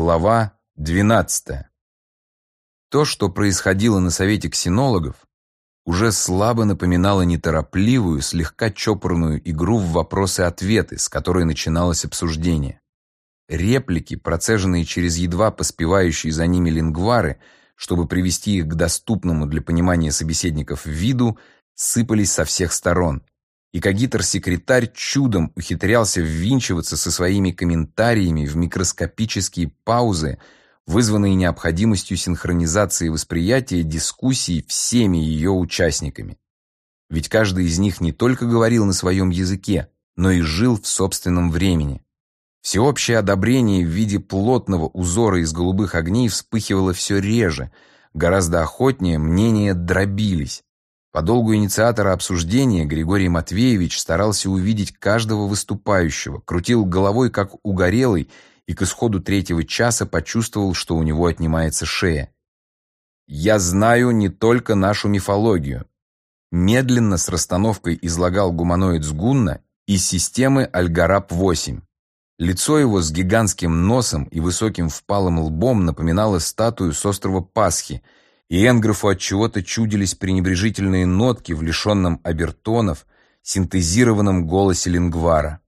Глава 12. То, что происходило на совете ксенологов, уже слабо напоминало неторопливую, слегка чопорную игру в вопросы-ответы, с которой начиналось обсуждение. Реплики, процеженные через едва поспевающие за ними лингвары, чтобы привести их к доступному для понимания собеседников виду, сыпались со всех сторон, и кагитр-секретарь чудом ухитрялся ввинчиваться со своими комментариями в микроскопические паузы, вызванные необходимостью синхронизации восприятия дискуссий всеми ее участниками. Ведь каждый из них не только говорил на своем языке, но и жил в собственном времени. Всеобщее одобрение в виде плотного узора из голубых огней вспыхивало все реже, гораздо охотнее мнения дробились, по долгу инициатора обсуждения Григорий Матвеевич старался увидеть каждого выступающего, крутил головой как угорелый и к исходу третьего часа почувствовал, что у него отнимается шея. «Я знаю не только нашу мифологию», медленно с расстановкой излагал гуманоид Сгунна из системы Альгараб-8. Лицо его с гигантским носом и высоким впалым лбом напоминало статую с острова Пасхи – и Энграфу от чего-то чудились пренебрежительные нотки в лишенном обертонов, синтезированном голосе лингвара.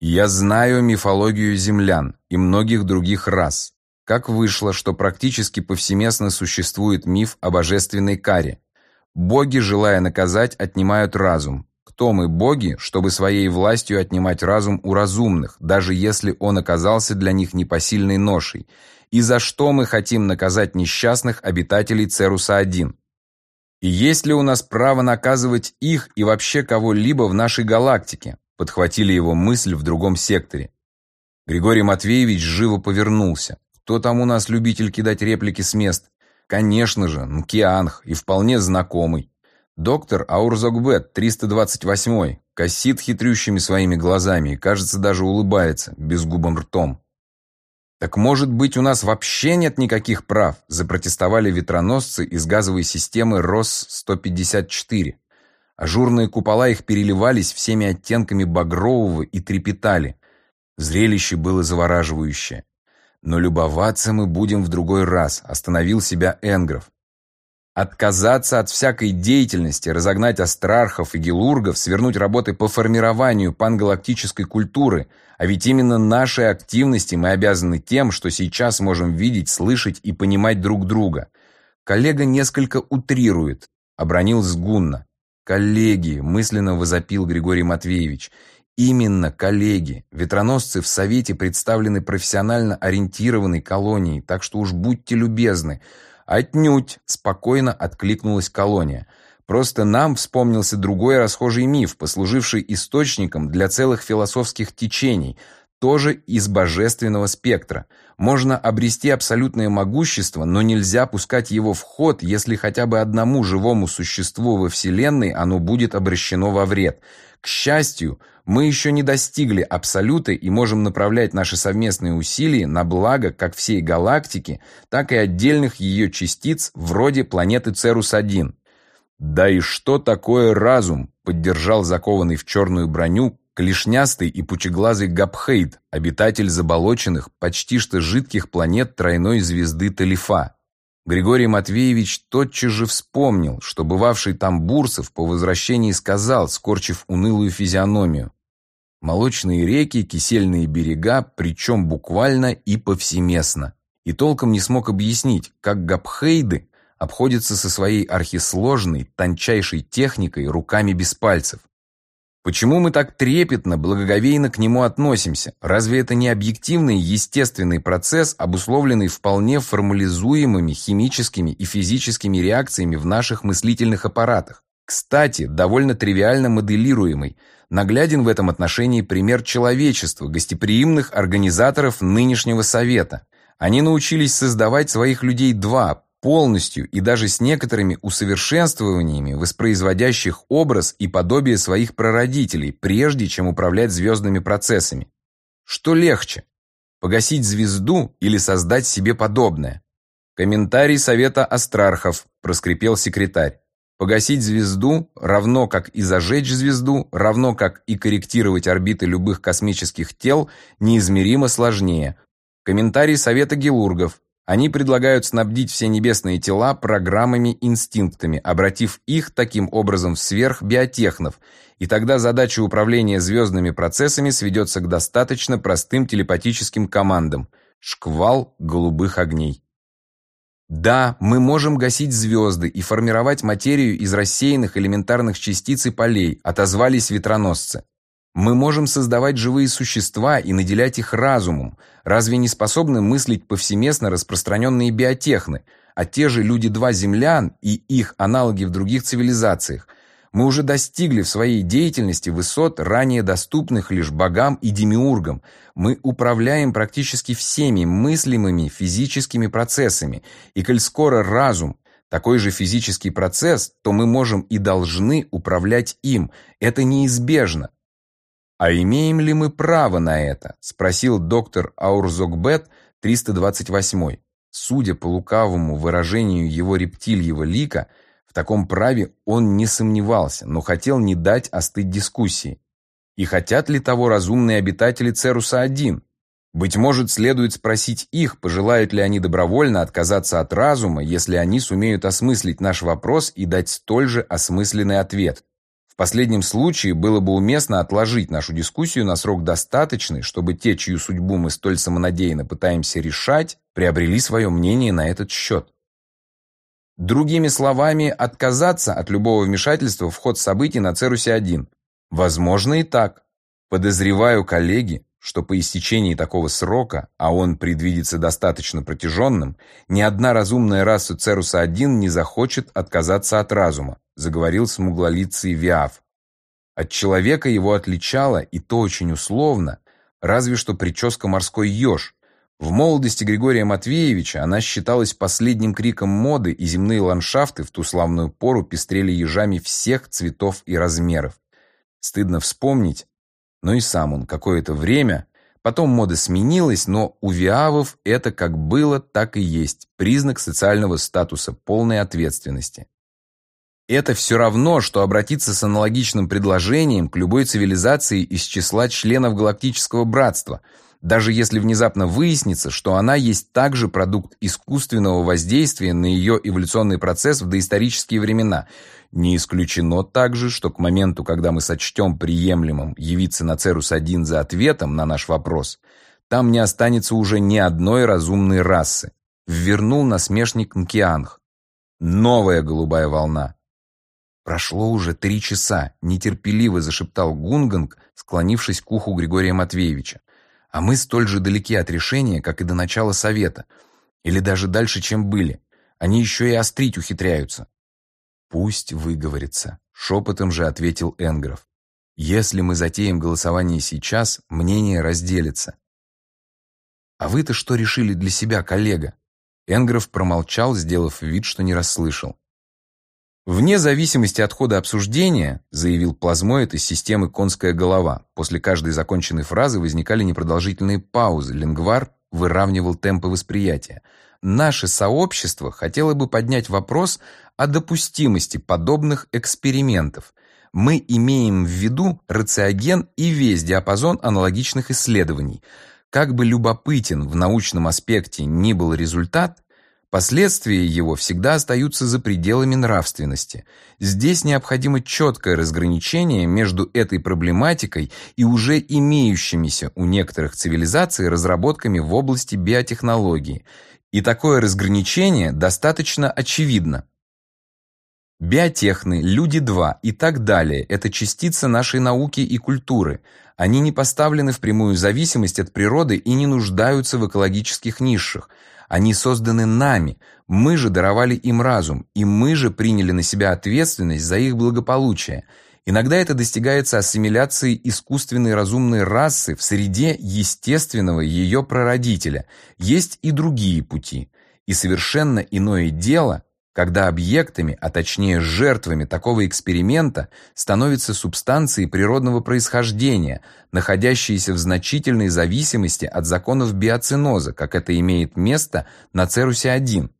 «Я знаю мифологию землян и многих других рас. Как вышло, что практически повсеместно существует миф о божественной каре. Боги, желая наказать, отнимают разум. Кто мы, боги, чтобы своей властью отнимать разум у разумных, даже если он оказался для них непосильной ношей, и за что мы хотим наказать несчастных обитателей Церуса-1. И есть ли у нас право наказывать их и вообще кого-либо в нашей галактике? Подхватили его мысль в другом секторе. Григорий Матвеевич живо повернулся. Кто там у нас любитель кидать реплики с мест? Конечно же, Мкианх и вполне знакомый. Доктор Аурзогбет, 328 косит хитрющими своими глазами и, кажется, даже улыбается, безгубым ртом. «Так, может быть, у нас вообще нет никаких прав?» запротестовали ветроносцы из газовой системы РОС-154. Ажурные купола их переливались всеми оттенками багрового и трепетали. Зрелище было завораживающее. «Но любоваться мы будем в другой раз», — остановил себя Энгров. Отказаться от всякой деятельности, разогнать астрархов и гелургов, свернуть работы по формированию пангалактической культуры. А ведь именно нашей активности мы обязаны тем, что сейчас можем видеть, слышать и понимать друг друга. Коллега несколько утрирует, обронил сгунно. «Коллеги», — мысленно возопил Григорий Матвеевич, Именно коллеги, ветроносцы в Совете представлены профессионально ориентированной колонией, так что уж будьте любезны, «Отнюдь!» – спокойно откликнулась колония. «Просто нам вспомнился другой расхожий миф, послуживший источником для целых философских течений, тоже из божественного спектра. Можно обрести абсолютное могущество, но нельзя пускать его в ход, если хотя бы одному живому существу во Вселенной оно будет обращено во вред. К счастью, мы еще не достигли абсолюта и можем направлять наши совместные усилия на благо как всей галактики, так и отдельных ее частиц вроде планеты Церус-1. «Да и что такое разум?» — поддержал закованный в черную броню клешнястый и пучеглазый Габхейд, обитатель заболоченных, почти что жидких планет тройной звезды Талифа. Григорий Матвеевич тотчас же вспомнил, что бывавший там Бурсов по возвращении сказал, скорчив унылую физиономию. Молочные реки, кисельные берега, причем буквально и повсеместно. И толком не смог объяснить, как габхейды обходятся со своей архисложной, тончайшей техникой руками без пальцев. Почему мы так трепетно, благоговейно к нему относимся? Разве это не объективный, естественный процесс, обусловленный вполне формализуемыми химическими и физическими реакциями в наших мыслительных аппаратах? Кстати, довольно тривиально моделируемый – Нагляден в этом отношении пример человечества, гостеприимных организаторов нынешнего совета. Они научились создавать своих людей два, полностью и даже с некоторыми усовершенствованиями, воспроизводящих образ и подобие своих прародителей, прежде чем управлять звездными процессами. Что легче? Погасить звезду или создать себе подобное? Комментарий Совета Астрархов, проскрипел секретарь. Погасить звезду, равно как и зажечь звезду, равно как и корректировать орбиты любых космических тел, неизмеримо сложнее. Комментарий Совета Гелургов. Они предлагают снабдить все небесные тела программами-инстинктами, обратив их таким образом в сверхбиотехнов, и тогда задача управления звездными процессами сведется к достаточно простым телепатическим командам – шквал голубых огней. Да, мы можем гасить звезды и формировать материю из рассеянных элементарных частиц и полей, отозвались ветроносцы. Мы можем создавать живые существа и наделять их разумом. Разве не способны мыслить повсеместно распространенные биотехны, а те же люди-два землян и их аналоги в других цивилизациях? Мы уже достигли в своей деятельности высот, ранее доступных лишь богам и демиургам. Мы управляем практически всеми мыслимыми физическими процессами. И коль скоро разум – такой же физический процесс, то мы можем и должны управлять им. Это неизбежно. «А имеем ли мы право на это?» – спросил доктор Аурзокбет, 328 Судя по лукавому выражению его рептильего лика, таком праве он не сомневался, но хотел не дать остыть дискуссии. И хотят ли того разумные обитатели Церуса-1? Быть может, следует спросить их, пожелают ли они добровольно отказаться от разума, если они сумеют осмыслить наш вопрос и дать столь же осмысленный ответ. В последнем случае было бы уместно отложить нашу дискуссию на срок достаточный, чтобы те, чью судьбу мы столь самонадеянно пытаемся решать, приобрели свое мнение на этот счет. Другими словами, отказаться от любого вмешательства в ход событий на Церусе-1. Возможно и так. Подозреваю, коллеги, что по истечении такого срока, а он предвидится достаточно протяженным, ни одна разумная раса Церуса-1 не захочет отказаться от разума, заговорил смуглолицый Виаф. От человека его отличало, и то очень условно, разве что прическа морской еж. В молодости Григория Матвеевича она считалась последним криком моды, и земные ландшафты в ту славную пору пестрели ежами всех цветов и размеров. Стыдно вспомнить, но и сам он какое-то время, потом мода сменилась, но у Виавов это как было, так и есть, признак социального статуса, полной ответственности. Это все равно, что обратиться с аналогичным предложением к любой цивилизации из числа членов Галактического Братства – даже если внезапно выяснится, что она есть также продукт искусственного воздействия на ее эволюционный процесс в доисторические времена. Не исключено также, что к моменту, когда мы сочтем приемлемым явиться на Церус-1 за ответом на наш вопрос, там не останется уже ни одной разумной расы. Ввернул насмешник Нкианг. Новая голубая волна. Прошло уже три часа, нетерпеливо зашептал Гунганг, склонившись к уху Григория Матвеевича. А мы столь же далеки от решения, как и до начала совета. Или даже дальше, чем были. Они еще и острить ухитряются. Пусть выговорится. Шепотом же ответил Энгров. Если мы затеем голосование сейчас, мнение разделится. А вы-то что решили для себя, коллега? Энгров промолчал, сделав вид, что не расслышал. Вне зависимости от хода обсуждения, заявил плазмоид из системы «Конская голова», после каждой законченной фразы возникали непродолжительные паузы, лингвар выравнивал темпы восприятия. Наше сообщество хотело бы поднять вопрос о допустимости подобных экспериментов. Мы имеем в виду рациоген и весь диапазон аналогичных исследований. Как бы любопытен в научном аспекте ни был результат, Последствия его всегда остаются за пределами нравственности. Здесь необходимо четкое разграничение между этой проблематикой и уже имеющимися у некоторых цивилизаций разработками в области биотехнологии. И такое разграничение достаточно очевидно. Биотехны, люди-2 и так далее – это частицы нашей науки и культуры. Они не поставлены в прямую зависимость от природы и не нуждаются в экологических нишах – они созданы нами, мы же даровали им разум, и мы же приняли на себя ответственность за их благополучие. Иногда это достигается ассимиляцией искусственной разумной расы в среде естественного ее прародителя. Есть и другие пути. И совершенно иное дело, когда объектами, а точнее жертвами такого эксперимента становятся субстанции природного происхождения, находящиеся в значительной зависимости от законов биоциноза, как это имеет место на Церусе-1.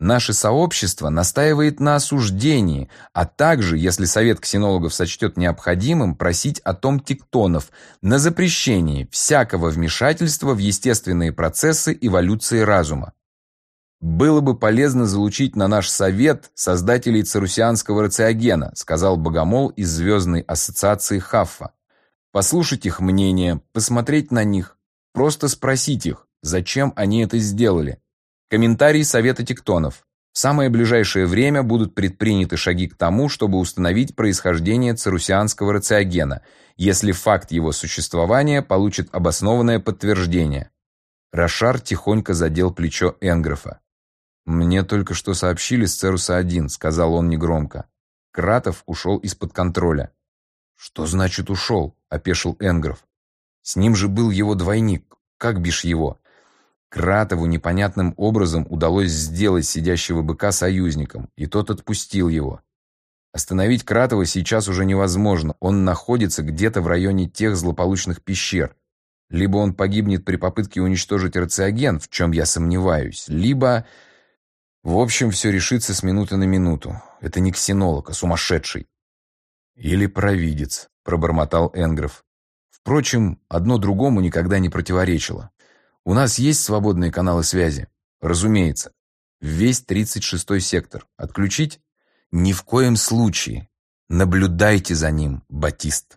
Наше сообщество настаивает на осуждении, а также, если Совет ксенологов сочтет необходимым, просить о том тектонов на запрещении всякого вмешательства в естественные процессы эволюции разума. «Было бы полезно залучить на наш совет создателей царусианского рациогена», сказал Богомол из Звездной ассоциации Хаффа. «Послушать их мнение, посмотреть на них, просто спросить их, зачем они это сделали. Комментарий Совета тектонов. В самое ближайшее время будут предприняты шаги к тому, чтобы установить происхождение царусианского рациогена, если факт его существования получит обоснованное подтверждение. Рошар тихонько задел плечо Энграфа. «Мне только что сообщили с Церуса-1», — сказал он негромко. Кратов ушел из-под контроля. «Что значит ушел?» — опешил Энграф. «С ним же был его двойник. Как бишь его?» Кратову непонятным образом удалось сделать сидящего быка союзником, и тот отпустил его. Остановить Кратова сейчас уже невозможно, он находится где-то в районе тех злополучных пещер. Либо он погибнет при попытке уничтожить рациоген, в чем я сомневаюсь, либо... В общем, все решится с минуты на минуту. Это не ксенолог, а сумасшедший. Или провидец, пробормотал Энгров. Впрочем, одно другому никогда не противоречило. У нас есть свободные каналы связи? Разумеется. Весь 36-й сектор. Отключить? Ни в коем случае. Наблюдайте за ним, Батист.